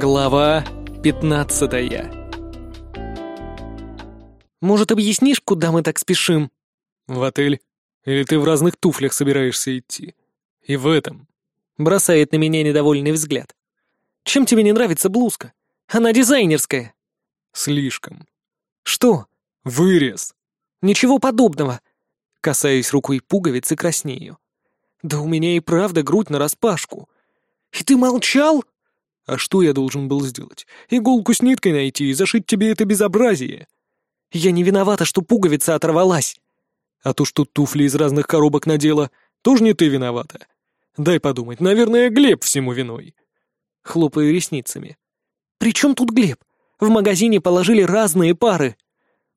Глава пятнадцатая «Может, объяснишь, куда мы так спешим?» «В отель. Или ты в разных туфлях собираешься идти? И в этом». Бросает на меня недовольный взгляд. «Чем тебе не нравится блузка? Она дизайнерская». «Слишком». «Что?» «Вырез». «Ничего подобного». Касаюсь рукой пуговицы краснею. «Да у меня и правда грудь нараспашку». «И ты молчал?» А что я должен был сделать? Иголку с ниткой найти и зашить тебе это безобразие? Я не виновата, что пуговица оторвалась. А то, что туфли из разных коробок надела, тоже не ты виновата. Дай подумать, наверное, Глеб всему виной. Хлопаю ресницами. При чем тут Глеб? В магазине положили разные пары.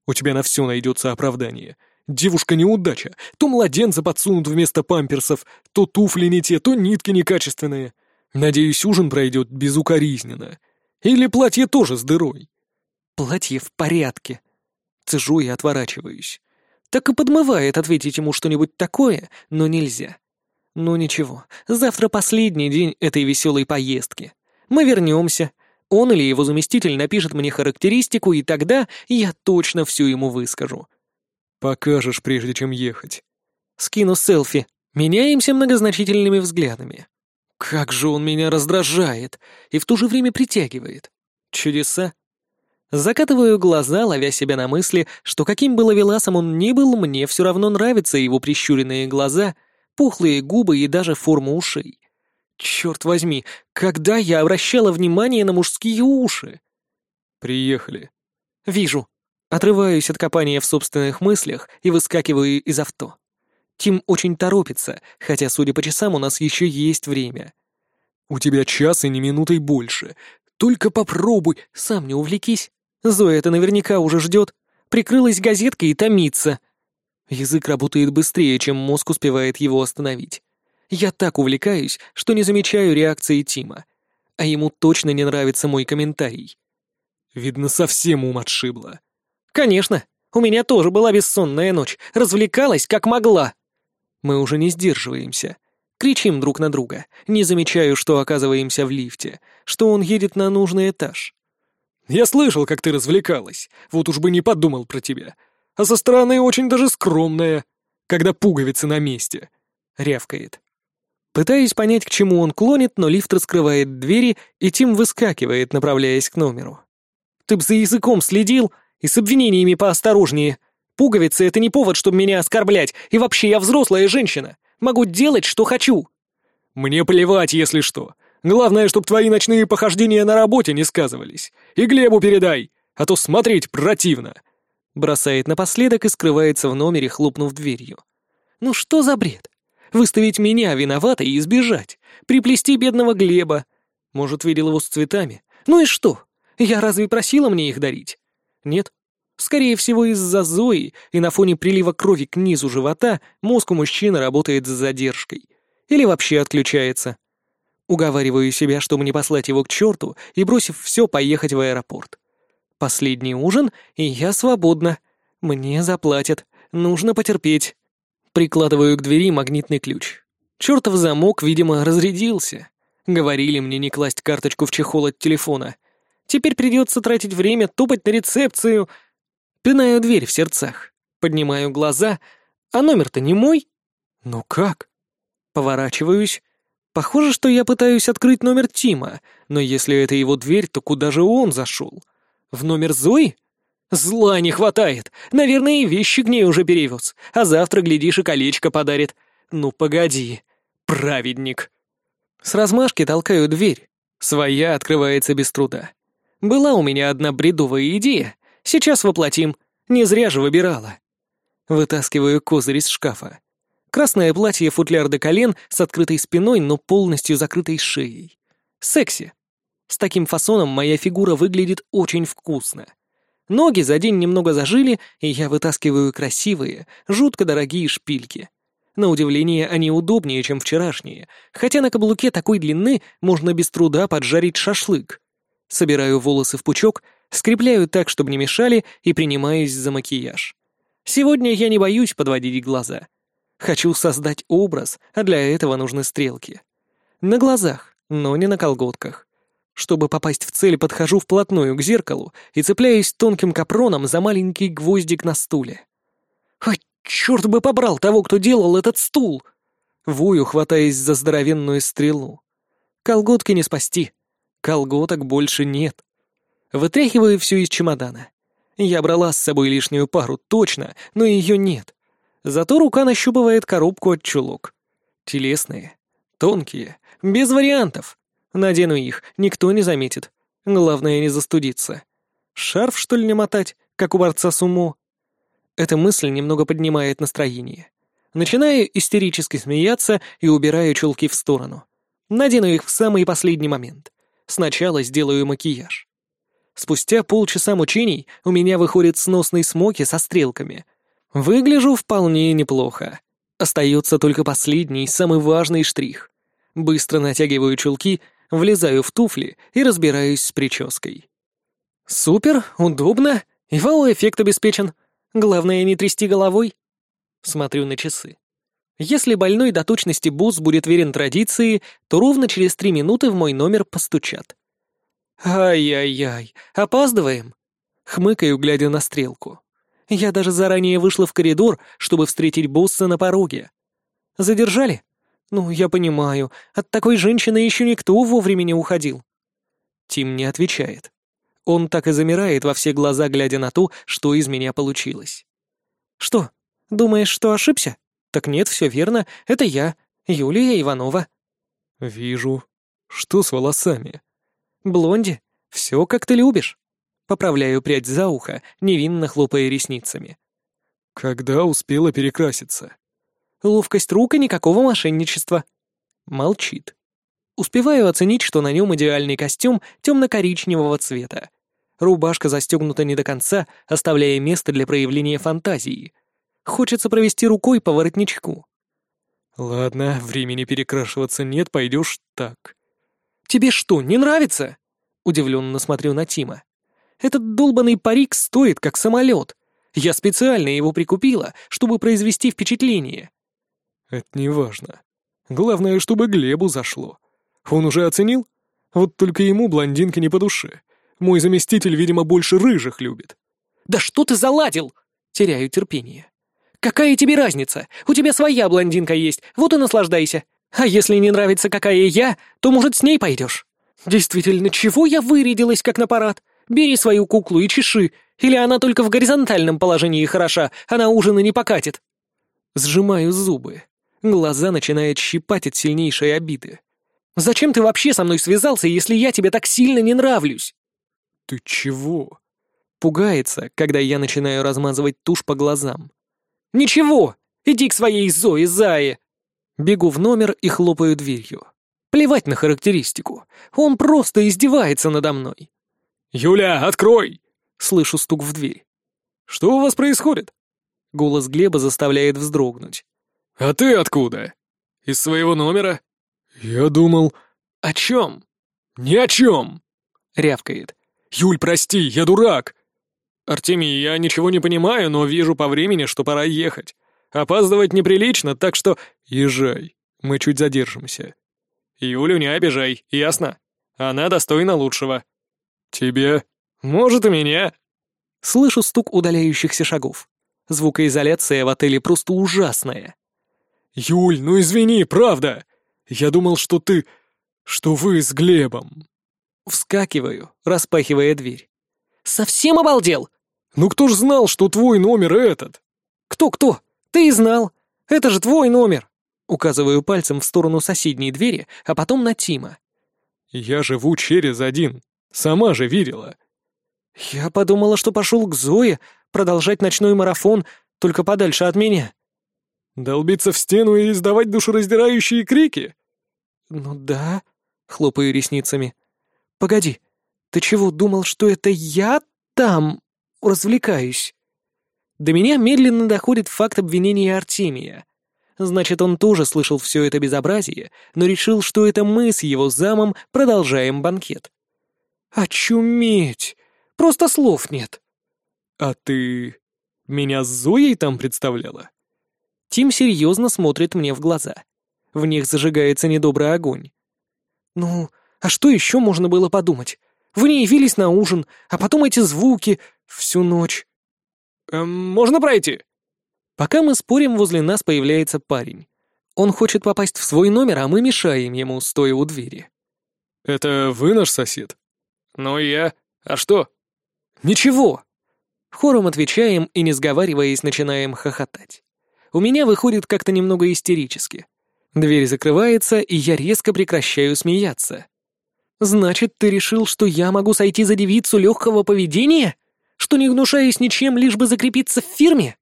У тебя на все найдется оправдание. Девушка неудача. То младенца подсунут вместо памперсов, то туфли не те, то нитки некачественные. Надеюсь, ужин пройдет безукоризненно. Или платье тоже с дырой. Платье в порядке. Цежу и отворачиваюсь. Так и подмывает ответить ему что-нибудь такое, но нельзя. Ну ничего, завтра последний день этой веселой поездки. Мы вернемся. Он или его заместитель напишет мне характеристику, и тогда я точно всю ему выскажу. Покажешь, прежде чем ехать. Скину селфи. Меняемся многозначительными взглядами. Как же он меня раздражает и в то же время притягивает. Чудеса. Закатываю глаза, ловя себя на мысли, что каким бы ловеласом он ни был, мне все равно нравятся его прищуренные глаза, пухлые губы и даже форма ушей. Черт возьми, когда я обращала внимание на мужские уши? Приехали. Вижу. Отрываюсь от копания в собственных мыслях и выскакиваю из авто. Тим очень торопится, хотя, судя по часам, у нас еще есть время. «У тебя час и не минутой больше. Только попробуй, сам не увлекись. Зоя это наверняка уже ждет. Прикрылась газеткой и томится». Язык работает быстрее, чем мозг успевает его остановить. Я так увлекаюсь, что не замечаю реакции Тима. А ему точно не нравится мой комментарий. Видно, совсем ум отшибло. «Конечно. У меня тоже была бессонная ночь. Развлекалась, как могла». Мы уже не сдерживаемся. Кричим друг на друга. Не замечаю, что оказываемся в лифте, что он едет на нужный этаж. «Я слышал, как ты развлекалась. Вот уж бы не подумал про тебя. А со стороны очень даже скромная, когда пуговицы на месте», — рявкает. Пытаюсь понять, к чему он клонит, но лифт раскрывает двери, и Тим выскакивает, направляясь к номеру. «Ты б за языком следил и с обвинениями поосторожнее», Пуговицы — это не повод, чтобы меня оскорблять, и вообще я взрослая женщина. Могу делать, что хочу». «Мне плевать, если что. Главное, чтобы твои ночные похождения на работе не сказывались. И Глебу передай, а то смотреть противно». Бросает напоследок и скрывается в номере, хлопнув дверью. «Ну что за бред? Выставить меня виноватой и избежать. Приплести бедного Глеба. Может, видел его с цветами? Ну и что? Я разве просила мне их дарить? Нет, Скорее всего, из-за Зои и на фоне прилива крови к низу живота мозг у мужчины работает с задержкой. Или вообще отключается. Уговариваю себя, чтобы не послать его к черту и, бросив все, поехать в аэропорт. Последний ужин, и я свободна. Мне заплатят. Нужно потерпеть. Прикладываю к двери магнитный ключ. Чертов замок, видимо, разрядился. Говорили мне не класть карточку в чехол от телефона. Теперь придется тратить время топать на рецепцию, Пинаю дверь в сердцах, поднимаю глаза, а номер-то не мой. Ну как? Поворачиваюсь. Похоже, что я пытаюсь открыть номер Тима, но если это его дверь, то куда же он зашел? В номер Зои? Зла не хватает. Наверное, и вещи к ней уже перевез. А завтра, глядишь, и колечко подарит. Ну, погоди. Праведник. С размашки толкаю дверь. Своя открывается без труда. Была у меня одна бредовая идея, Сейчас воплотим. Не зря же выбирала. Вытаскиваю козырь из шкафа. Красное платье футляр до колен с открытой спиной, но полностью закрытой шеей. Секси. С таким фасоном моя фигура выглядит очень вкусно. Ноги за день немного зажили, и я вытаскиваю красивые, жутко дорогие шпильки. На удивление, они удобнее, чем вчерашние, хотя на каблуке такой длины можно без труда поджарить шашлык. Собираю волосы в пучок скрепляю так, чтобы не мешали, и принимаюсь за макияж. Сегодня я не боюсь подводить глаза. Хочу создать образ, а для этого нужны стрелки. На глазах, но не на колготках. Чтобы попасть в цель, подхожу вплотную к зеркалу и цепляюсь тонким капроном за маленький гвоздик на стуле. «Ой, черт бы побрал того, кто делал этот стул!» Вую, хватаясь за здоровенную стрелу. Колготки не спасти. Колготок больше нет. Вытряхиваю все из чемодана. Я брала с собой лишнюю пару, точно, но ее нет. Зато рука нащупывает коробку от чулок. Телесные, тонкие, без вариантов. Надену их, никто не заметит. Главное не застудиться. Шарф, что ли, не мотать, как у борца сумо? Эта мысль немного поднимает настроение. Начинаю истерически смеяться и убираю чулки в сторону. Надену их в самый последний момент. Сначала сделаю макияж. Спустя полчаса мучений у меня выходит сносный смоки со стрелками. Выгляжу вполне неплохо. Остается только последний, самый важный штрих. Быстро натягиваю чулки, влезаю в туфли и разбираюсь с прической. Супер, удобно, и вау-эффект обеспечен. Главное не трясти головой. Смотрю на часы. Если больной до точности босс будет верен традиции, то ровно через три минуты в мой номер постучат. «Ай-яй-яй, опаздываем?» Хмыкаю, глядя на стрелку. Я даже заранее вышла в коридор, чтобы встретить босса на пороге. «Задержали?» «Ну, я понимаю, от такой женщины еще никто вовремя не уходил». Тим не отвечает. Он так и замирает во все глаза, глядя на то, что из меня получилось. «Что, думаешь, что ошибся?» «Так нет, все верно, это я, Юлия Иванова». «Вижу. Что с волосами?» «Блонди, все как ты любишь». Поправляю прядь за ухо, невинно хлопая ресницами. «Когда успела перекраситься?» «Ловкость рук и никакого мошенничества». Молчит. Успеваю оценить, что на нем идеальный костюм темно-коричневого цвета. Рубашка застегнута не до конца, оставляя место для проявления фантазии. Хочется провести рукой по воротничку. Ладно, времени перекрашиваться нет, пойдешь так. Тебе что, не нравится? Удивленно смотрю на Тима. Этот долбанный парик стоит как самолет. Я специально его прикупила, чтобы произвести впечатление. Это не важно. Главное, чтобы Глебу зашло. Он уже оценил? Вот только ему блондинка не по душе. Мой заместитель, видимо, больше рыжих любит. Да что ты заладил? Теряю терпение. «Какая тебе разница? У тебя своя блондинка есть, вот и наслаждайся. А если не нравится, какая я, то, может, с ней пойдешь?» «Действительно, чего я вырядилась, как на парад? Бери свою куклу и чеши, или она только в горизонтальном положении хороша, она ужина не покатит». Сжимаю зубы. Глаза начинают щипать от сильнейшей обиды. «Зачем ты вообще со мной связался, если я тебе так сильно не нравлюсь?» «Ты чего?» Пугается, когда я начинаю размазывать тушь по глазам. «Ничего! Иди к своей Зое, Зае!» Бегу в номер и хлопаю дверью. Плевать на характеристику. Он просто издевается надо мной. «Юля, открой!» Слышу стук в дверь. «Что у вас происходит?» Голос Глеба заставляет вздрогнуть. «А ты откуда? Из своего номера?» «Я думал...» «О чем?» «Ни о чем!» — рявкает. «Юль, прости, я дурак!» «Артемий, я ничего не понимаю, но вижу по времени, что пора ехать. Опаздывать неприлично, так что езжай. Мы чуть задержимся». «Юлю не обижай, ясно? Она достойна лучшего». «Тебе?» «Может, и меня». Слышу стук удаляющихся шагов. Звукоизоляция в отеле просто ужасная. «Юль, ну извини, правда. Я думал, что ты... что вы с Глебом». Вскакиваю, распахивая дверь. «Совсем обалдел? «Ну кто ж знал, что твой номер этот?» «Кто-кто? Ты и знал. Это же твой номер!» Указываю пальцем в сторону соседней двери, а потом на Тима. «Я живу через один. Сама же видела». «Я подумала, что пошел к Зое продолжать ночной марафон, только подальше от меня». «Долбиться в стену и издавать душераздирающие крики?» «Ну да», — хлопаю ресницами. «Погоди, ты чего, думал, что это я там развлекаюсь. До меня медленно доходит факт обвинения Артемия. Значит, он тоже слышал все это безобразие, но решил, что это мы с его замом продолжаем банкет. Очуметь! Просто слов нет. А ты меня с Зоей там представляла? Тим серьезно смотрит мне в глаза. В них зажигается недобрый огонь. Ну, А что еще можно было подумать? Вы не явились на ужин, а потом эти звуки всю ночь. Эм, можно пройти? Пока мы спорим, возле нас появляется парень. Он хочет попасть в свой номер, а мы мешаем ему, стоя у двери. «Это вы наш сосед?» «Ну я. А что?» «Ничего!» Хором отвечаем и, не сговариваясь, начинаем хохотать. У меня выходит как-то немного истерически. Дверь закрывается, и я резко прекращаю смеяться. «Значит, ты решил, что я могу сойти за девицу легкого поведения? Что не гнушаюсь ничем, лишь бы закрепиться в фирме?»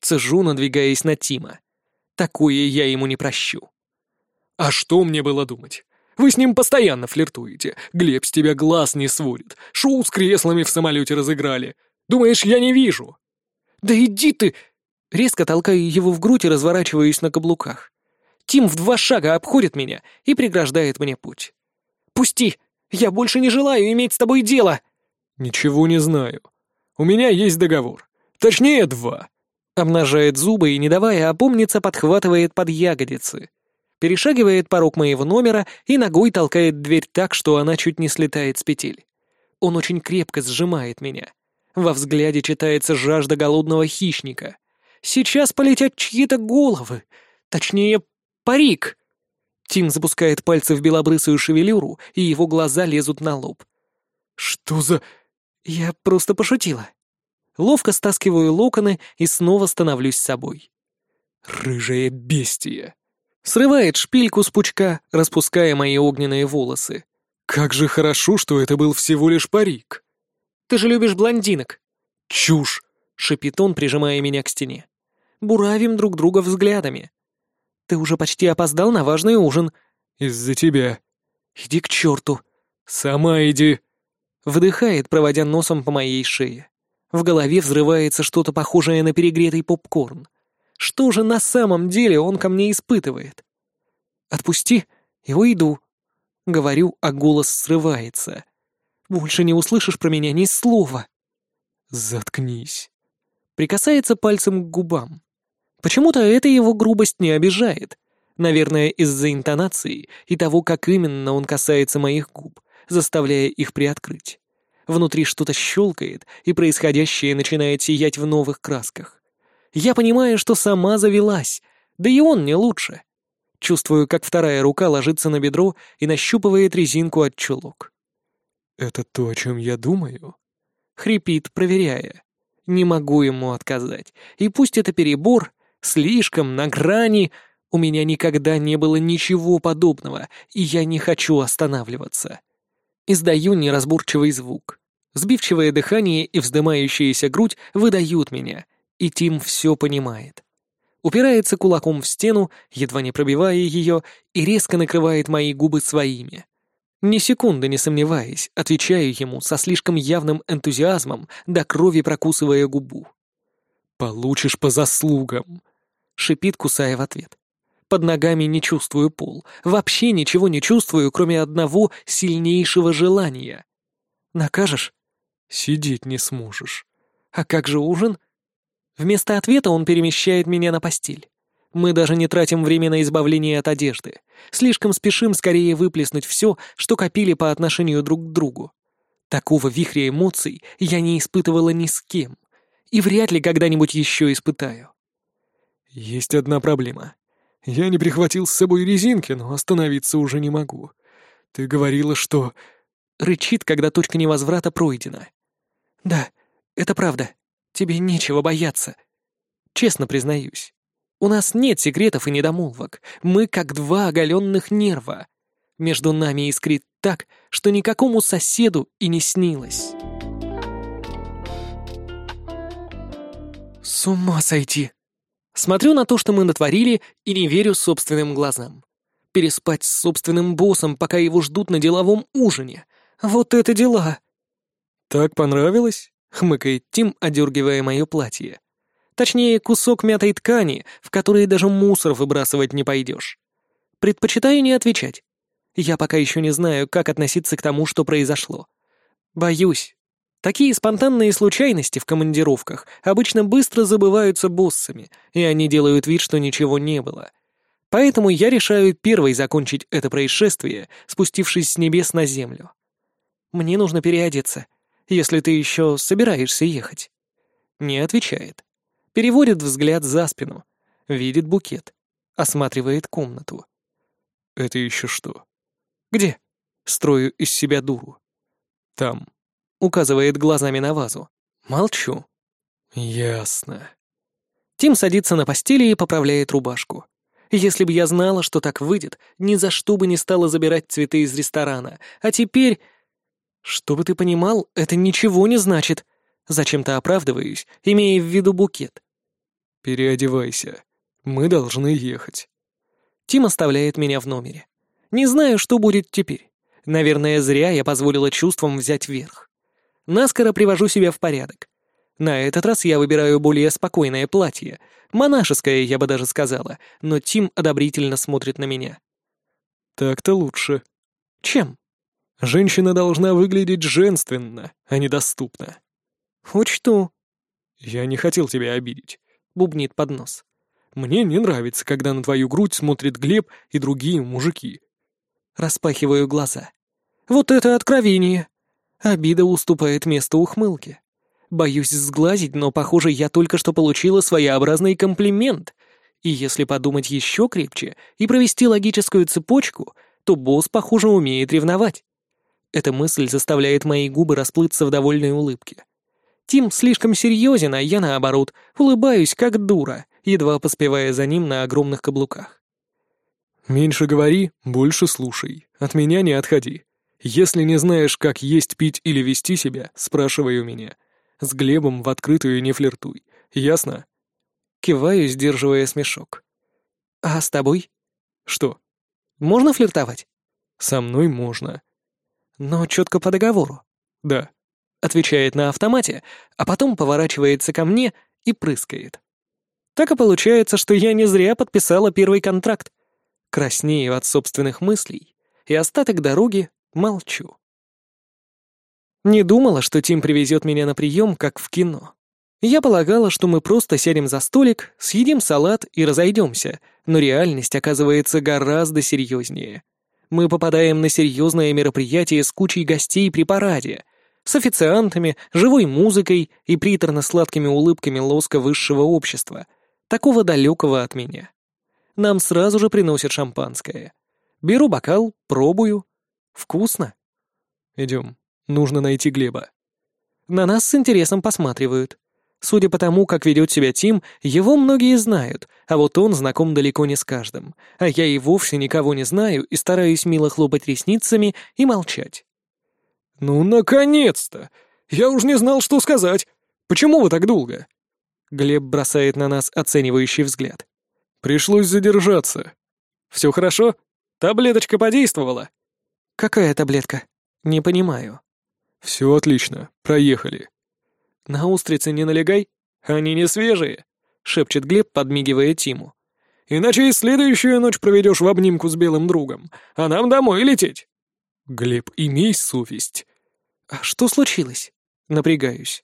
Цежу, надвигаясь на Тима. Такое я ему не прощу. «А что мне было думать? Вы с ним постоянно флиртуете. Глеб с тебя глаз не сводит. Шоу с креслами в самолете разыграли. Думаешь, я не вижу?» «Да иди ты!» Резко толкаю его в грудь и разворачиваюсь на каблуках. Тим в два шага обходит меня и преграждает мне путь. «Пусти! Я больше не желаю иметь с тобой дело!» «Ничего не знаю. У меня есть договор. Точнее, два». Обнажает зубы и, не давая опомниться, подхватывает под ягодицы. Перешагивает порог моего номера и ногой толкает дверь так, что она чуть не слетает с петель. Он очень крепко сжимает меня. Во взгляде читается жажда голодного хищника. Сейчас полетят чьи-то головы. Точнее, парик. Тим запускает пальцы в белобрысую шевелюру, и его глаза лезут на лоб. «Что за...» Я просто пошутила. Ловко стаскиваю локоны и снова становлюсь собой. «Рыжая бестия!» Срывает шпильку с пучка, распуская мои огненные волосы. «Как же хорошо, что это был всего лишь парик!» «Ты же любишь блондинок!» «Чушь!» — шипит он, прижимая меня к стене. Буравим друг друга взглядами. «Ты уже почти опоздал на важный ужин». «Из-за тебя». «Иди к черту». «Сама иди». Вдыхает, проводя носом по моей шее. В голове взрывается что-то похожее на перегретый попкорн. Что же на самом деле он ко мне испытывает? «Отпусти, и уйду», — говорю, а голос срывается. «Больше не услышишь про меня ни слова». «Заткнись». Прикасается пальцем к губам. Почему-то эта его грубость не обижает. Наверное, из-за интонации и того, как именно он касается моих губ, заставляя их приоткрыть. Внутри что-то щелкает, и происходящее начинает сиять в новых красках. Я понимаю, что сама завелась, да и он не лучше. Чувствую, как вторая рука ложится на бедро и нащупывает резинку от чулок. «Это то, о чем я думаю?» Хрипит, проверяя. Не могу ему отказать. И пусть это перебор, слишком, на грани, у меня никогда не было ничего подобного, и я не хочу останавливаться. Издаю неразборчивый звук. Сбивчивое дыхание и вздымающаяся грудь выдают меня, и Тим все понимает. Упирается кулаком в стену, едва не пробивая ее, и резко накрывает мои губы своими. Ни секунды не сомневаясь, отвечаю ему со слишком явным энтузиазмом, до крови прокусывая губу. «Получишь по заслугам», — шипит, кусая в ответ. Под ногами не чувствую пол. Вообще ничего не чувствую, кроме одного сильнейшего желания. Накажешь? Сидеть не сможешь. А как же ужин? Вместо ответа он перемещает меня на постель. Мы даже не тратим время на избавление от одежды. Слишком спешим скорее выплеснуть все, что копили по отношению друг к другу. Такого вихря эмоций я не испытывала ни с кем. И вряд ли когда-нибудь еще испытаю. Есть одна проблема. Я не прихватил с собой резинки, но остановиться уже не могу. Ты говорила, что...» Рычит, когда точка невозврата пройдена. «Да, это правда. Тебе нечего бояться. Честно признаюсь. У нас нет секретов и недомолвок. Мы как два оголенных нерва. Между нами искрит так, что никакому соседу и не снилось». «С ума сойти!» Смотрю на то, что мы натворили, и не верю собственным глазам. Переспать с собственным боссом, пока его ждут на деловом ужине. Вот это дела! «Так понравилось?» — хмыкает Тим, одергивая мое платье. Точнее, кусок мятой ткани, в который даже мусор выбрасывать не пойдешь. Предпочитаю не отвечать. Я пока еще не знаю, как относиться к тому, что произошло. Боюсь. Такие спонтанные случайности в командировках обычно быстро забываются боссами, и они делают вид, что ничего не было. Поэтому я решаю первой закончить это происшествие, спустившись с небес на землю. Мне нужно переодеться, если ты еще собираешься ехать. Не отвечает. Переводит взгляд за спину. Видит букет. Осматривает комнату. Это еще что? Где? Строю из себя дуру. Там. Указывает глазами на вазу. Молчу. Ясно. Тим садится на постели и поправляет рубашку. Если бы я знала, что так выйдет, ни за что бы не стала забирать цветы из ресторана. А теперь... Чтобы ты понимал, это ничего не значит. Зачем-то оправдываюсь, имея в виду букет. Переодевайся. Мы должны ехать. Тим оставляет меня в номере. Не знаю, что будет теперь. Наверное, зря я позволила чувствам взять верх. Наскоро привожу себя в порядок. На этот раз я выбираю более спокойное платье. Монашеское, я бы даже сказала, но Тим одобрительно смотрит на меня. Так-то лучше. Чем? Женщина должна выглядеть женственно, а не доступно. Учту. Я не хотел тебя обидеть. Бубнит под нос. Мне не нравится, когда на твою грудь смотрит Глеб и другие мужики. Распахиваю глаза. Вот это откровение. Обида уступает место ухмылке. Боюсь сглазить, но, похоже, я только что получила своеобразный комплимент. И если подумать еще крепче и провести логическую цепочку, то босс, похоже, умеет ревновать. Эта мысль заставляет мои губы расплыться в довольной улыбке. Тим слишком серьезен, а я, наоборот, улыбаюсь, как дура, едва поспевая за ним на огромных каблуках. «Меньше говори, больше слушай. От меня не отходи. Если не знаешь, как есть, пить или вести себя, спрашивай у меня. С Глебом в открытую не флиртуй. Ясно?» Киваю, сдерживая смешок. «А с тобой?» «Что?» «Можно флиртовать?» «Со мной можно». «Но четко по договору?» «Да» отвечает на автомате, а потом поворачивается ко мне и прыскает. Так и получается, что я не зря подписала первый контракт. Краснею от собственных мыслей, и остаток дороги молчу. Не думала, что Тим привезет меня на прием, как в кино. Я полагала, что мы просто сядем за столик, съедим салат и разойдемся, но реальность оказывается гораздо серьезнее. Мы попадаем на серьезное мероприятие с кучей гостей при параде, с официантами, живой музыкой и приторно-сладкими улыбками лоска высшего общества, такого далекого от меня. Нам сразу же приносят шампанское. Беру бокал, пробую. Вкусно. Идем. Нужно найти Глеба. На нас с интересом посматривают. Судя по тому, как ведет себя Тим, его многие знают, а вот он знаком далеко не с каждым, а я и вовсе никого не знаю и стараюсь мило хлопать ресницами и молчать. «Ну, наконец-то! Я уж не знал, что сказать. Почему вы так долго?» Глеб бросает на нас оценивающий взгляд. «Пришлось задержаться. Все хорошо? Таблеточка подействовала?» «Какая таблетка? Не понимаю». «Все отлично. Проехали». «На устрицы не налегай. Они не свежие», — шепчет Глеб, подмигивая Тиму. «Иначе и следующую ночь проведешь в обнимку с белым другом, а нам домой лететь». «Глеб, имей совесть. «А что случилось?» Напрягаюсь.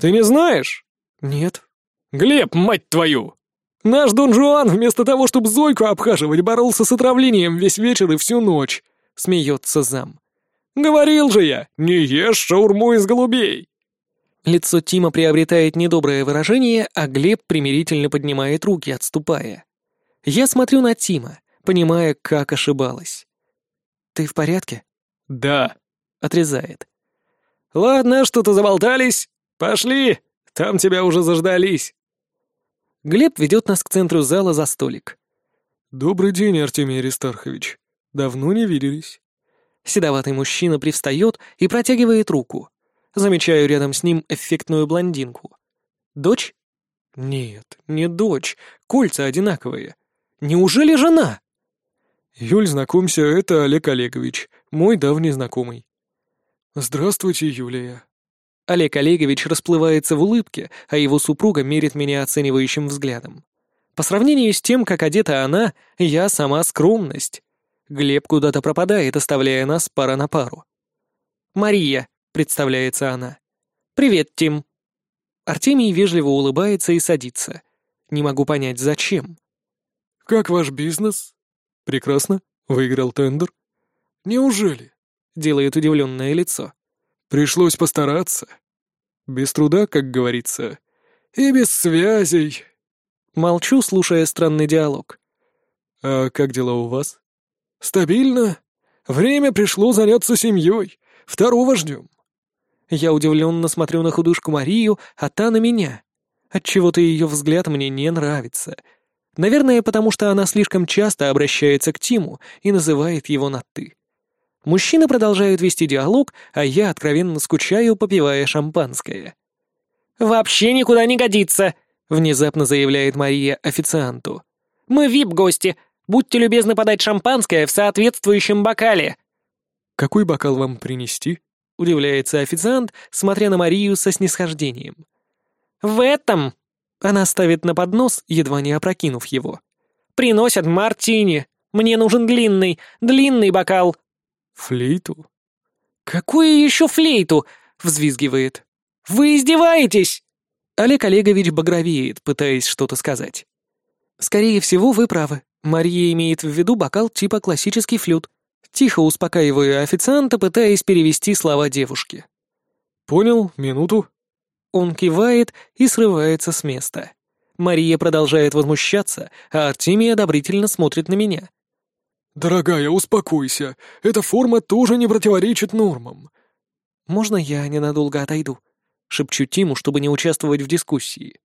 «Ты не знаешь?» «Нет». «Глеб, мать твою! Наш Дон Жуан вместо того, чтобы Зойку обхаживать, боролся с отравлением весь вечер и всю ночь», — смеется зам. «Говорил же я, не ешь шаурму из голубей!» Лицо Тима приобретает недоброе выражение, а Глеб примирительно поднимает руки, отступая. Я смотрю на Тима, понимая, как ошибалась. «Ты в порядке?» «Да», — отрезает. «Ладно, что-то заболтались. Пошли, там тебя уже заждались». Глеб ведет нас к центру зала за столик. «Добрый день, Артемий Аристархович. Давно не виделись». Седоватый мужчина привстает и протягивает руку. Замечаю рядом с ним эффектную блондинку. «Дочь?» «Нет, не дочь. Кольца одинаковые. Неужели жена?» «Юль, знакомься, это Олег Олегович, мой давний знакомый». «Здравствуйте, Юлия». Олег Олегович расплывается в улыбке, а его супруга мерит меня оценивающим взглядом. По сравнению с тем, как одета она, я сама скромность. Глеб куда-то пропадает, оставляя нас пара на пару. «Мария», — представляется она. «Привет, Тим». Артемий вежливо улыбается и садится. Не могу понять, зачем. «Как ваш бизнес?» «Прекрасно. Выиграл тендер». «Неужели?» — делает удивленное лицо. «Пришлось постараться. Без труда, как говорится. И без связей». Молчу, слушая странный диалог. «А как дела у вас?» «Стабильно. Время пришло заняться семьей. Второго ждем». Я удивленно смотрю на худышку Марию, а та на меня. Отчего-то ее взгляд мне не нравится. Наверное, потому что она слишком часто обращается к Тиму и называет его на «ты». Мужчины продолжают вести диалог, а я откровенно скучаю, попивая шампанское. «Вообще никуда не годится!» — внезапно заявляет Мария официанту. «Мы вип-гости. Будьте любезны подать шампанское в соответствующем бокале». «Какой бокал вам принести?» — удивляется официант, смотря на Марию со снисхождением. «В этом!» — она ставит на поднос, едва не опрокинув его. «Приносят мартини. Мне нужен длинный, длинный бокал». «Флейту?» «Какую еще флейту?» — взвизгивает. «Вы издеваетесь?» Олег Олегович багровеет, пытаясь что-то сказать. «Скорее всего, вы правы. Мария имеет в виду бокал типа классический флют. Тихо успокаиваю официанта, пытаясь перевести слова девушки. «Понял, минуту». Он кивает и срывается с места. Мария продолжает возмущаться, а Артемий одобрительно смотрит на меня. «Дорогая, успокойся. Эта форма тоже не противоречит нормам». «Можно я ненадолго отойду?» — шепчу Тиму, чтобы не участвовать в дискуссии.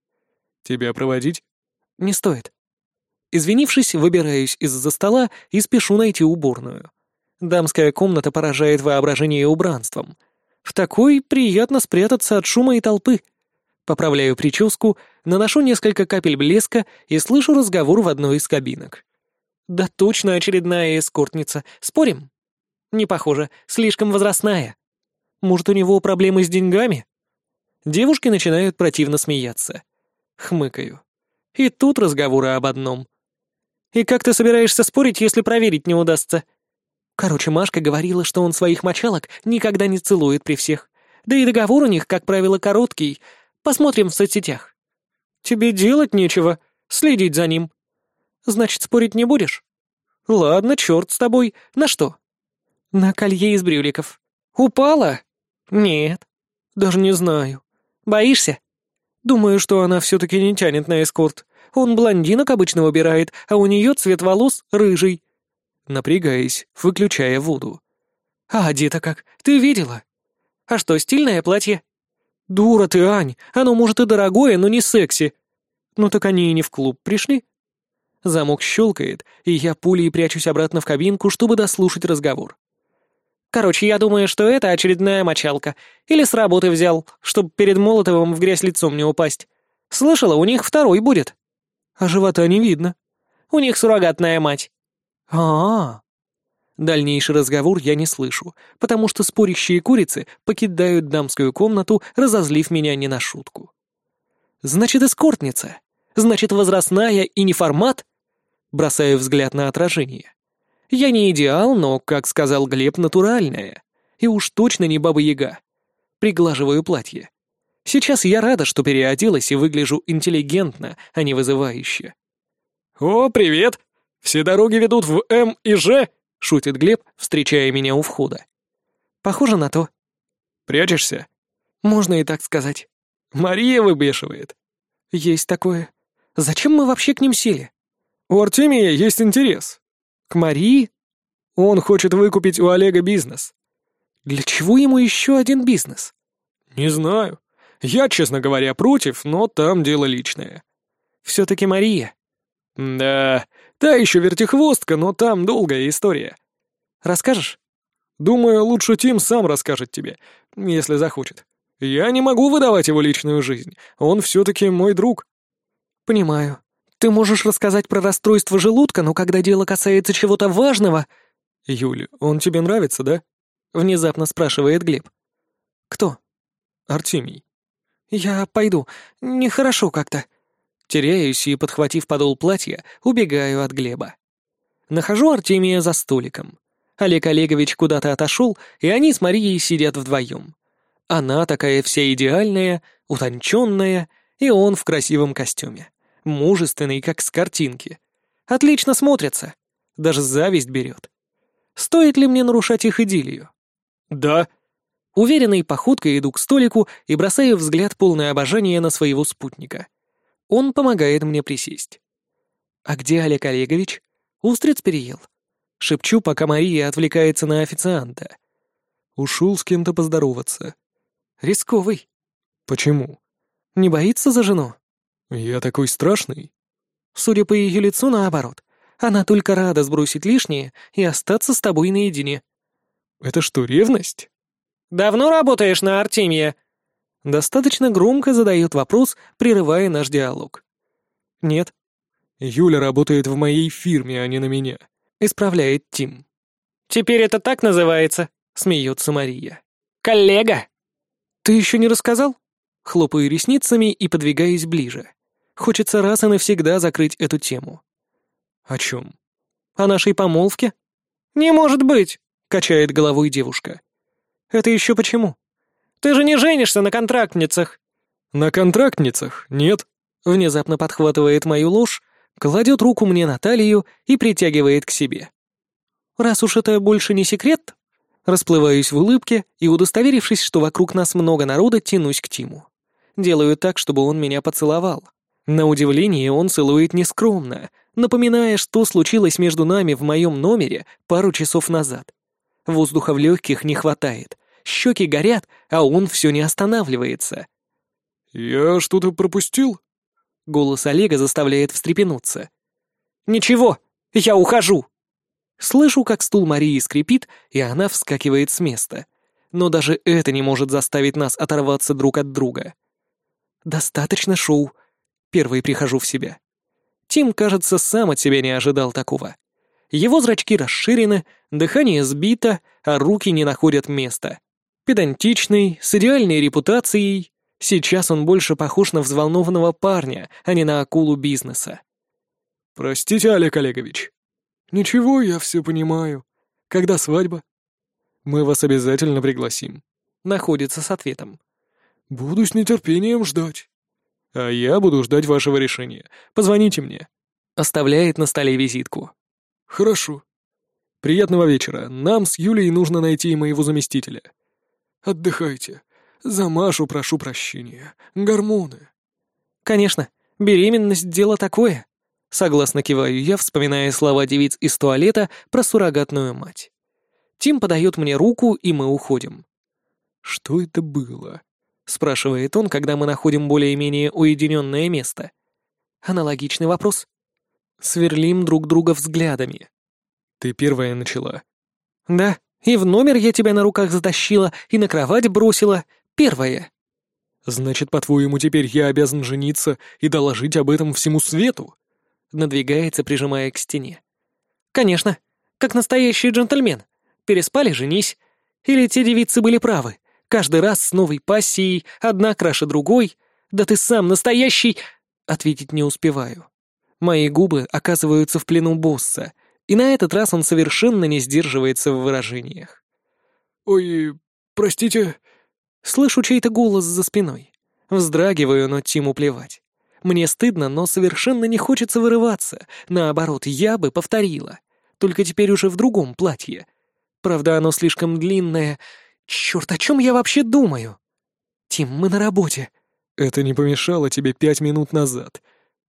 «Тебя проводить?» «Не стоит». Извинившись, выбираюсь из-за стола и спешу найти уборную. Дамская комната поражает воображение убранством. В такой приятно спрятаться от шума и толпы. Поправляю прическу, наношу несколько капель блеска и слышу разговор в одной из кабинок. Да точно очередная эскортница. Спорим? Не похоже, слишком возрастная. Может, у него проблемы с деньгами? Девушки начинают противно смеяться. Хмыкаю. И тут разговоры об одном. И как ты собираешься спорить, если проверить не удастся? Короче, Машка говорила, что он своих мочалок никогда не целует при всех. Да и договор у них, как правило, короткий. Посмотрим в соцсетях. Тебе делать нечего, следить за ним. Значит, спорить не будешь? Ладно, черт с тобой. На что? На колье из брюликов. Упала? Нет. Даже не знаю. Боишься? Думаю, что она все-таки не тянет на эскорт. Он блондинок обычно выбирает, а у нее цвет волос рыжий. Напрягаясь, выключая воду. А одета как? Ты видела? А что, стильное платье? Дура ты, Ань. Оно, может, и дорогое, но не секси. Ну так они и не в клуб пришли. Замок щелкает, и я пулей прячусь обратно в кабинку, чтобы дослушать разговор. Короче, я думаю, что это очередная мочалка. Или с работы взял, чтобы перед Молотовым в грязь лицом не упасть. Слышала, у них второй будет. А живота не видно. У них суррогатная мать. А, -а, а Дальнейший разговор я не слышу, потому что спорящие курицы покидают дамскую комнату, разозлив меня не на шутку. Значит, эскортница. Значит, возрастная и не формат? Бросаю взгляд на отражение. Я не идеал, но, как сказал Глеб, натуральная. И уж точно не баба-яга. Приглаживаю платье. Сейчас я рада, что переоделась и выгляжу интеллигентно, а не вызывающе. «О, привет! Все дороги ведут в М и Ж!» — шутит Глеб, встречая меня у входа. «Похоже на то». «Прячешься?» «Можно и так сказать». «Мария выбешивает». «Есть такое. Зачем мы вообще к ним сели?» У Артемия есть интерес. К Марии? Он хочет выкупить у Олега бизнес. Для чего ему еще один бизнес? Не знаю. Я, честно говоря, против, но там дело личное. Все-таки Мария. Да, та еще вертихвостка, но там долгая история. Расскажешь? Думаю, лучше Тим сам расскажет тебе, если захочет. Я не могу выдавать его личную жизнь. Он все-таки мой друг. Понимаю. Ты можешь рассказать про расстройство желудка, но когда дело касается чего-то важного...» «Юля, он тебе нравится, да?» — внезапно спрашивает Глеб. «Кто?» «Артемий». «Я пойду. Нехорошо как-то». Теряюсь и, подхватив подол платья, убегаю от Глеба. Нахожу Артемия за столиком. Олег Олегович куда-то отошел, и они с Марией сидят вдвоем. Она такая вся идеальная, утонченная, и он в красивом костюме мужественный, как с картинки. Отлично смотрятся. Даже зависть берет. Стоит ли мне нарушать их идиллию? Да. Уверенной походкой иду к столику и бросаю взгляд полное обожания на своего спутника. Он помогает мне присесть. «А где Олег Олегович? Устриц переел?» Шепчу, пока Мария отвлекается на официанта. Ушел с кем-то поздороваться. Рисковый. Почему? Не боится за жену? Я такой страшный? Судя по ее лицу, наоборот. Она только рада сбросить лишнее и остаться с тобой наедине. Это что, ревность? Давно работаешь на Артемия? Достаточно громко задает вопрос, прерывая наш диалог. Нет. Юля работает в моей фирме, а не на меня. Исправляет Тим. Теперь это так называется, смеется Мария. Коллега. Ты еще не рассказал? Хлопаю ресницами и подвигаюсь ближе. Хочется раз и навсегда закрыть эту тему. О чем? О нашей помолвке? Не может быть, качает головой девушка. Это еще почему? Ты же не женишься на контрактницах. На контрактницах? Нет. Внезапно подхватывает мою ложь, кладет руку мне на талию и притягивает к себе. Раз уж это больше не секрет, расплываюсь в улыбке и, удостоверившись, что вокруг нас много народа, тянусь к Тиму. Делаю так, чтобы он меня поцеловал. На удивление он целует нескромно, напоминая, что случилось между нами в моем номере пару часов назад. Воздуха в легких не хватает, щеки горят, а он все не останавливается. «Я что-то пропустил?» Голос Олега заставляет встрепенуться. «Ничего, я ухожу!» Слышу, как стул Марии скрипит, и она вскакивает с места. Но даже это не может заставить нас оторваться друг от друга. «Достаточно шоу», Первый прихожу в себя. Тим, кажется, сам от себя не ожидал такого. Его зрачки расширены, дыхание сбито, а руки не находят места. Педантичный, с идеальной репутацией. Сейчас он больше похож на взволнованного парня, а не на акулу бизнеса. «Простите, Олег Олегович». «Ничего, я все понимаю. Когда свадьба?» «Мы вас обязательно пригласим». Находится с ответом. «Буду с нетерпением ждать». А я буду ждать вашего решения. Позвоните мне. Оставляет на столе визитку. Хорошо. Приятного вечера. Нам с Юлей нужно найти моего заместителя. Отдыхайте. За Машу прошу прощения. Гормоны. Конечно. Беременность — дело такое. Согласно киваю я, вспоминая слова девиц из туалета про суррогатную мать. Тим подает мне руку, и мы уходим. Что это было? — спрашивает он, когда мы находим более-менее уединенное место. Аналогичный вопрос. Сверлим друг друга взглядами. «Ты первая начала». «Да, и в номер я тебя на руках затащила, и на кровать бросила. Первая». «Значит, по-твоему, теперь я обязан жениться и доложить об этом всему свету?» Надвигается, прижимая к стене. «Конечно, как настоящий джентльмен. Переспали — женись. Или те девицы были правы, Каждый раз с новой пассией, одна краше другой. Да ты сам настоящий...» Ответить не успеваю. Мои губы оказываются в плену босса, и на этот раз он совершенно не сдерживается в выражениях. «Ой, простите...» Слышу чей-то голос за спиной. Вздрагиваю, но Тиму плевать. Мне стыдно, но совершенно не хочется вырываться. Наоборот, я бы повторила. Только теперь уже в другом платье. Правда, оно слишком длинное, Черт, о чем я вообще думаю? Тим, мы на работе. Это не помешало тебе пять минут назад.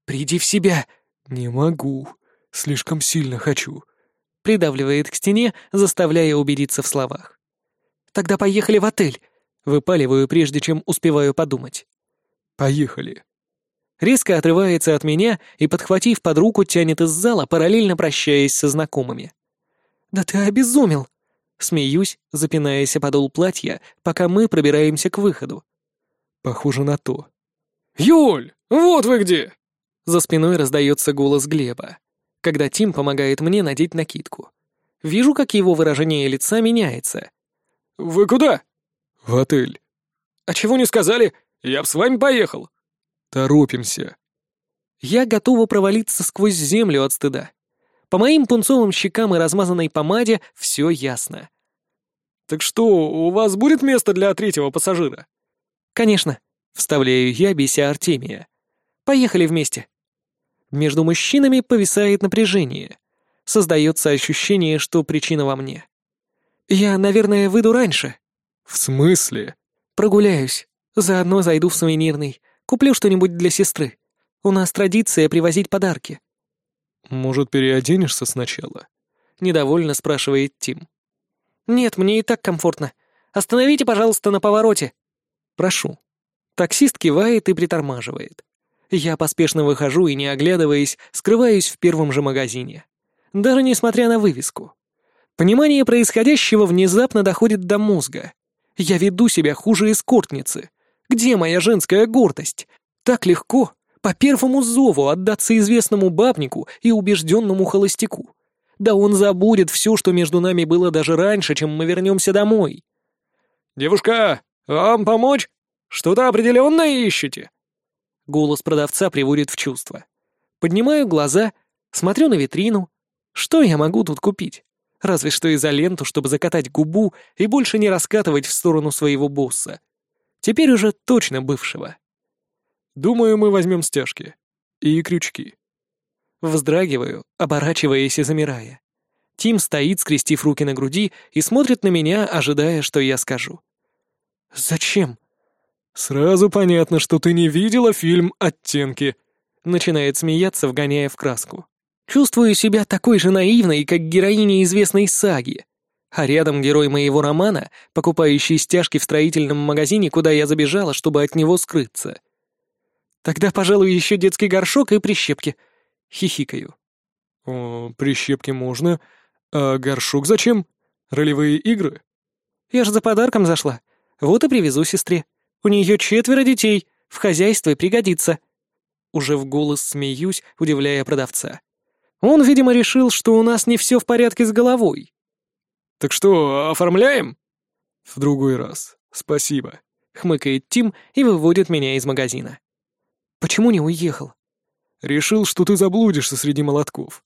Приди в себя. Не могу. Слишком сильно хочу. Придавливает к стене, заставляя убедиться в словах. Тогда поехали в отель. Выпаливаю, прежде чем успеваю подумать. Поехали. Резко отрывается от меня и, подхватив под руку, тянет из зала, параллельно прощаясь со знакомыми. «Да ты обезумел!» Смеюсь, запинаясь подол платья, пока мы пробираемся к выходу. Похоже на то. «Юль, вот вы где!» За спиной раздается голос Глеба, когда Тим помогает мне надеть накидку. Вижу, как его выражение лица меняется. «Вы куда?» «В отель». «А чего не сказали? Я б с вами поехал». «Торопимся». Я готова провалиться сквозь землю от стыда. По моим пунцовым щекам и размазанной помаде все ясно. «Так что, у вас будет место для третьего пассажира?» «Конечно», — вставляю я, беся Артемия. «Поехали вместе». Между мужчинами повисает напряжение. Создается ощущение, что причина во мне. Я, наверное, выйду раньше. В смысле? Прогуляюсь. Заодно зайду в сувенирный. Куплю что-нибудь для сестры. У нас традиция привозить подарки. Может, переоденешься сначала? Недовольно спрашивает Тим. Нет, мне и так комфортно. Остановите, пожалуйста, на повороте. Прошу. Таксист кивает и притормаживает. Я поспешно выхожу и, не оглядываясь, скрываюсь в первом же магазине. Даже несмотря на вывеску. Понимание происходящего внезапно доходит до мозга. Я веду себя хуже эскортницы. Где моя женская гордость? Так легко, по первому зову, отдаться известному бабнику и убежденному холостяку. Да он забудет все, что между нами было даже раньше, чем мы вернемся домой. «Девушка, вам помочь? Что-то определенное ищете?» Голос продавца приводит в чувство. Поднимаю глаза, смотрю на витрину. Что я могу тут купить? Разве что изоленту, чтобы закатать губу и больше не раскатывать в сторону своего босса. Теперь уже точно бывшего. Думаю, мы возьмем стяжки. И крючки. Вздрагиваю, оборачиваясь и замирая. Тим стоит, скрестив руки на груди, и смотрит на меня, ожидая, что я скажу. «Зачем?» «Сразу понятно, что ты не видела фильм «Оттенки», — начинает смеяться, вгоняя в краску. Чувствую себя такой же наивной, как героиня известной саги. А рядом герой моего романа, покупающий стяжки в строительном магазине, куда я забежала, чтобы от него скрыться. Тогда, пожалуй, еще детский горшок и прищепки. Хихикаю. О, прищепки можно. А горшок зачем? Ролевые игры? Я ж за подарком зашла. Вот и привезу сестре. У нее четверо детей. В хозяйстве пригодится. Уже в голос смеюсь, удивляя продавца. Он, видимо, решил, что у нас не все в порядке с головой. «Так что, оформляем?» «В другой раз. Спасибо», — хмыкает Тим и выводит меня из магазина. «Почему не уехал?» «Решил, что ты заблудишься среди молотков.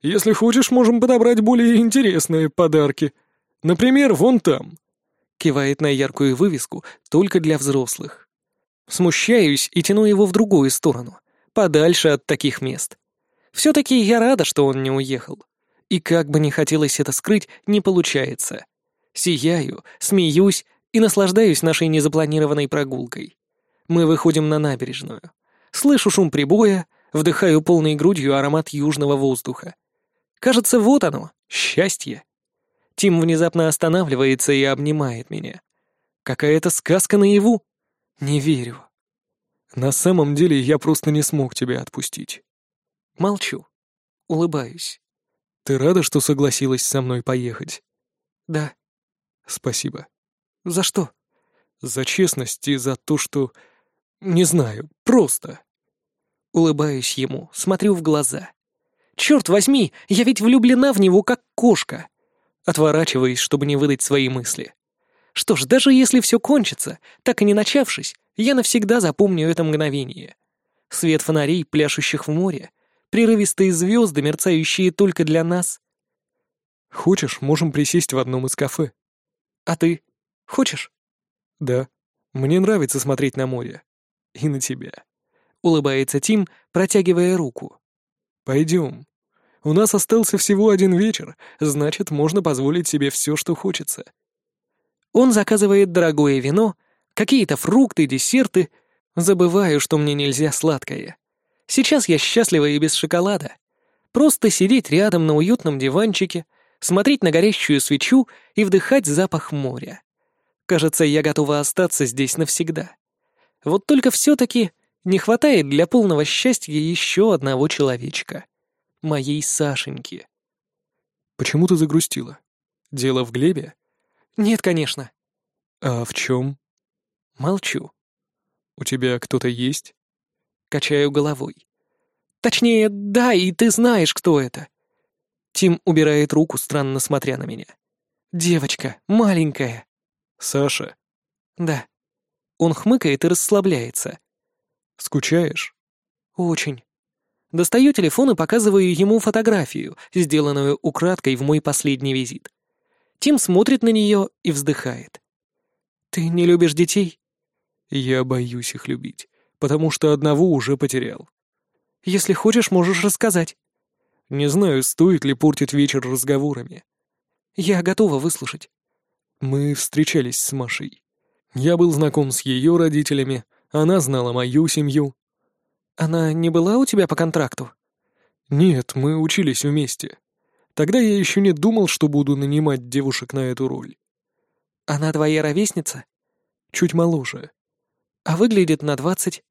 Если хочешь, можем подобрать более интересные подарки. Например, вон там». Кивает на яркую вывеску только для взрослых. Смущаюсь и тяну его в другую сторону, подальше от таких мест. Все-таки я рада, что он не уехал. И как бы не хотелось это скрыть, не получается. Сияю, смеюсь и наслаждаюсь нашей незапланированной прогулкой. Мы выходим на набережную. Слышу шум прибоя, вдыхаю полной грудью аромат южного воздуха. Кажется, вот оно, счастье. Тим внезапно останавливается и обнимает меня. Какая-то сказка наяву. Не верю. На самом деле я просто не смог тебя отпустить. Молчу. Улыбаюсь. Ты рада, что согласилась со мной поехать? Да. Спасибо. За что? За честность и за то, что... Не знаю, просто. Улыбаюсь ему, смотрю в глаза. Черт возьми, я ведь влюблена в него как кошка. Отворачиваюсь, чтобы не выдать свои мысли. Что ж, даже если все кончится, так и не начавшись, я навсегда запомню это мгновение. Свет фонарей, пляшущих в море, прерывистые звезды, мерцающие только для нас. Хочешь, можем присесть в одном из кафе. А ты? Хочешь? Да. Мне нравится смотреть на море. И на тебя. Улыбается Тим, протягивая руку. Пойдем. У нас остался всего один вечер, значит, можно позволить себе все, что хочется. Он заказывает дорогое вино, какие-то фрукты, десерты. Забываю, что мне нельзя сладкое. Сейчас я счастлива и без шоколада. Просто сидеть рядом на уютном диванчике, смотреть на горящую свечу и вдыхать запах моря. Кажется, я готова остаться здесь навсегда. Вот только все-таки не хватает для полного счастья еще одного человечка. Моей Сашеньки. Почему ты загрустила? Дело в Глебе? Нет, конечно. А в чем? Молчу. У тебя кто-то есть? Качаю головой. Точнее, да, и ты знаешь, кто это. Тим убирает руку, странно смотря на меня. Девочка, маленькая. Саша. Да. Он хмыкает и расслабляется. Скучаешь? Очень. Достаю телефон и показываю ему фотографию, сделанную украдкой в мой последний визит. Тим смотрит на нее и вздыхает. «Ты не любишь детей?» «Я боюсь их любить потому что одного уже потерял. Если хочешь, можешь рассказать. Не знаю, стоит ли портить вечер разговорами. Я готова выслушать. Мы встречались с Машей. Я был знаком с ее родителями, она знала мою семью. Она не была у тебя по контракту? Нет, мы учились вместе. Тогда я еще не думал, что буду нанимать девушек на эту роль. Она твоя ровесница? Чуть моложе. А выглядит на двадцать.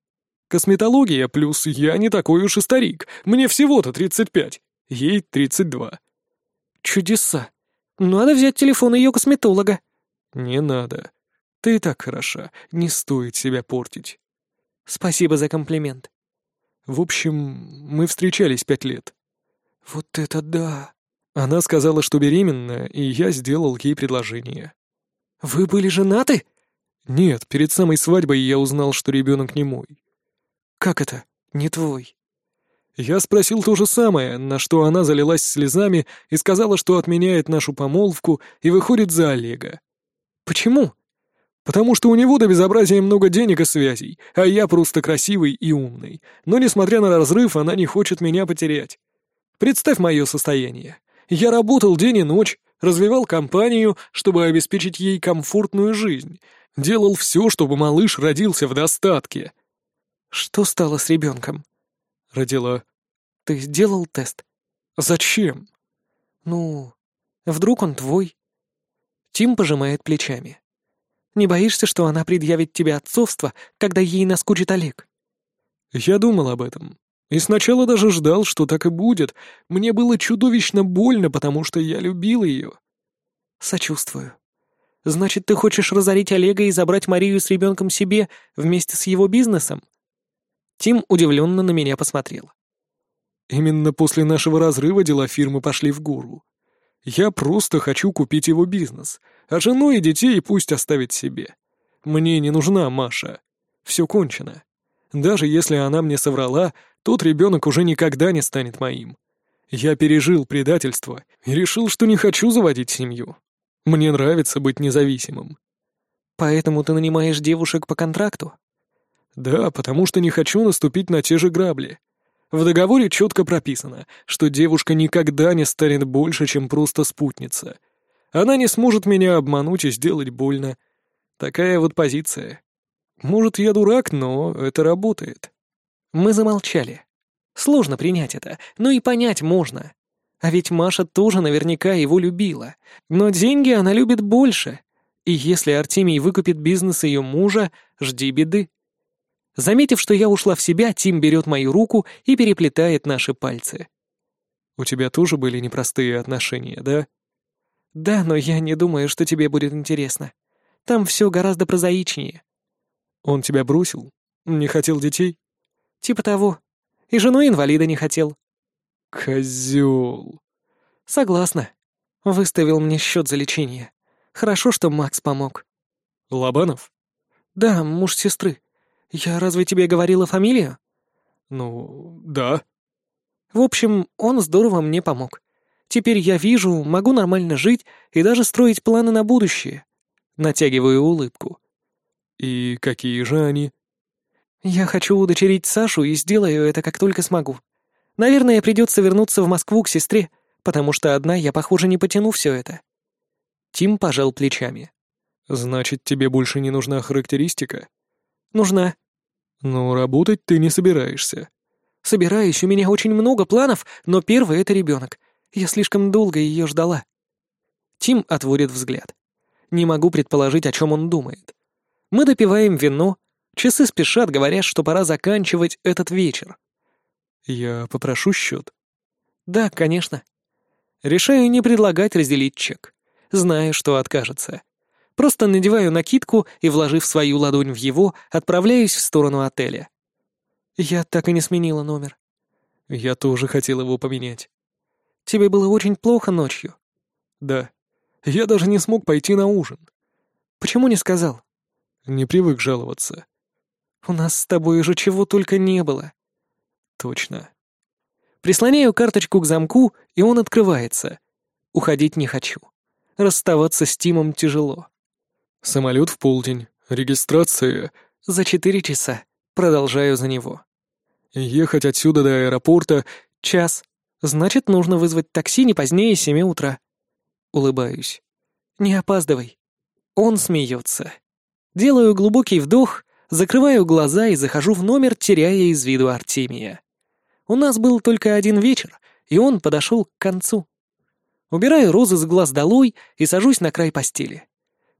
Косметология плюс я не такой уж и старик. Мне всего-то тридцать пять. Ей тридцать два. Чудеса. Надо взять телефон ее косметолога. Не надо. Ты и так хороша. Не стоит себя портить. Спасибо за комплимент. В общем, мы встречались пять лет. Вот это да. Она сказала, что беременна, и я сделал ей предложение. «Вы были женаты?» «Нет, перед самой свадьбой я узнал, что ребенок не мой». «Как это? Не твой?» Я спросил то же самое, на что она залилась слезами и сказала, что отменяет нашу помолвку и выходит за Олега. «Почему?» «Потому что у него до безобразия много денег и связей, а я просто красивый и умный. Но, несмотря на разрыв, она не хочет меня потерять. Представь мое состояние. Я работал день и ночь, развивал компанию, чтобы обеспечить ей комфортную жизнь. Делал все, чтобы малыш родился в достатке. Что стало с ребенком? Родила. Ты сделал тест? Зачем? Ну, вдруг он твой? Тим пожимает плечами. Не боишься, что она предъявит тебе отцовство, когда ей наскучит Олег? Я думал об этом. И сначала даже ждал, что так и будет. Мне было чудовищно больно, потому что я любил ее. Сочувствую. Значит, ты хочешь разорить Олега и забрать Марию с ребенком себе вместе с его бизнесом? Тим удивленно на меня посмотрел. Именно после нашего разрыва дела фирмы пошли в гору. Я просто хочу купить его бизнес, а жену и детей пусть оставит себе. Мне не нужна Маша. Все кончено. Даже если она мне соврала, тот ребенок уже никогда не станет моим. Я пережил предательство и решил, что не хочу заводить семью. Мне нравится быть независимым. Поэтому ты нанимаешь девушек по контракту? Да, потому что не хочу наступить на те же грабли. В договоре четко прописано, что девушка никогда не станет больше, чем просто спутница. Она не сможет меня обмануть и сделать больно. Такая вот позиция. Может, я дурак, но это работает. Мы замолчали. Сложно принять это, но и понять можно. А ведь Маша тоже наверняка его любила. Но деньги она любит больше. И если Артемий выкупит бизнес ее мужа, жди беды. Заметив, что я ушла в себя, Тим берет мою руку и переплетает наши пальцы. «У тебя тоже были непростые отношения, да?» «Да, но я не думаю, что тебе будет интересно. Там все гораздо прозаичнее». «Он тебя бросил? Не хотел детей?» Типа того. И жену инвалида не хотел. Козел. Согласна. Выставил мне счет за лечение. Хорошо, что Макс помог. Лобанов? Да, муж сестры. Я разве тебе говорила фамилию? Ну, да. В общем, он здорово мне помог. Теперь я вижу, могу нормально жить и даже строить планы на будущее. Натягиваю улыбку. И какие же они? «Я хочу удочерить Сашу и сделаю это, как только смогу. Наверное, придется вернуться в Москву к сестре, потому что одна я, похоже, не потяну все это». Тим пожал плечами. «Значит, тебе больше не нужна характеристика?» «Нужна». «Но работать ты не собираешься». «Собираюсь, у меня очень много планов, но первый — это ребенок. Я слишком долго ее ждала». Тим отводит взгляд. Не могу предположить, о чем он думает. Мы допиваем вино, Часы спешат, говорят, что пора заканчивать этот вечер. Я попрошу счет. Да, конечно. Решаю не предлагать разделить чек. Знаю, что откажется. Просто надеваю накидку и, вложив свою ладонь в его, отправляюсь в сторону отеля. Я так и не сменила номер. Я тоже хотел его поменять. Тебе было очень плохо ночью? Да. Я даже не смог пойти на ужин. Почему не сказал? Не привык жаловаться. У нас с тобой уже чего только не было. Точно. Прислоняю карточку к замку, и он открывается. Уходить не хочу. Расставаться с Тимом тяжело. Самолет в полдень. Регистрация. За четыре часа. Продолжаю за него. Ехать отсюда до аэропорта... Час. Значит, нужно вызвать такси не позднее семи утра. Улыбаюсь. Не опаздывай. Он смеется. Делаю глубокий вдох, закрываю глаза и захожу в номер, теряя из виду Артемия. У нас был только один вечер, и он подошел к концу. Убираю розы с глаз долой и сажусь на край постели.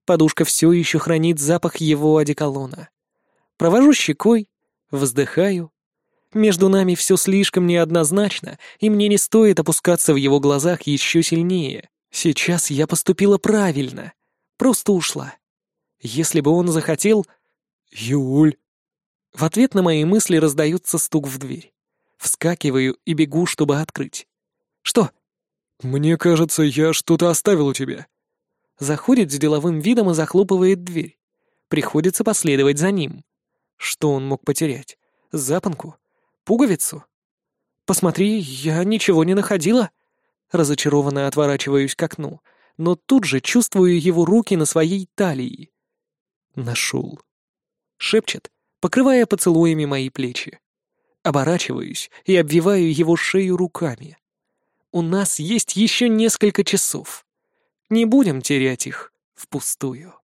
Подушка все еще хранит запах его одеколона. Провожу щекой, вздыхаю. Между нами все слишком неоднозначно, и мне не стоит опускаться в его глазах еще сильнее. Сейчас я поступила правильно. Просто ушла. Если бы он захотел... «Юль!» В ответ на мои мысли раздается стук в дверь. Вскакиваю и бегу, чтобы открыть. «Что?» «Мне кажется, я что-то оставил у тебя». Заходит с деловым видом и захлопывает дверь. Приходится последовать за ним. Что он мог потерять? Запонку? Пуговицу? Посмотри, я ничего не находила. Разочарованно отворачиваюсь к окну, но тут же чувствую его руки на своей талии. Нашел. Шепчет, покрывая поцелуями мои плечи. Оборачиваюсь и обвиваю его шею руками. У нас есть еще несколько часов. Не будем терять их впустую.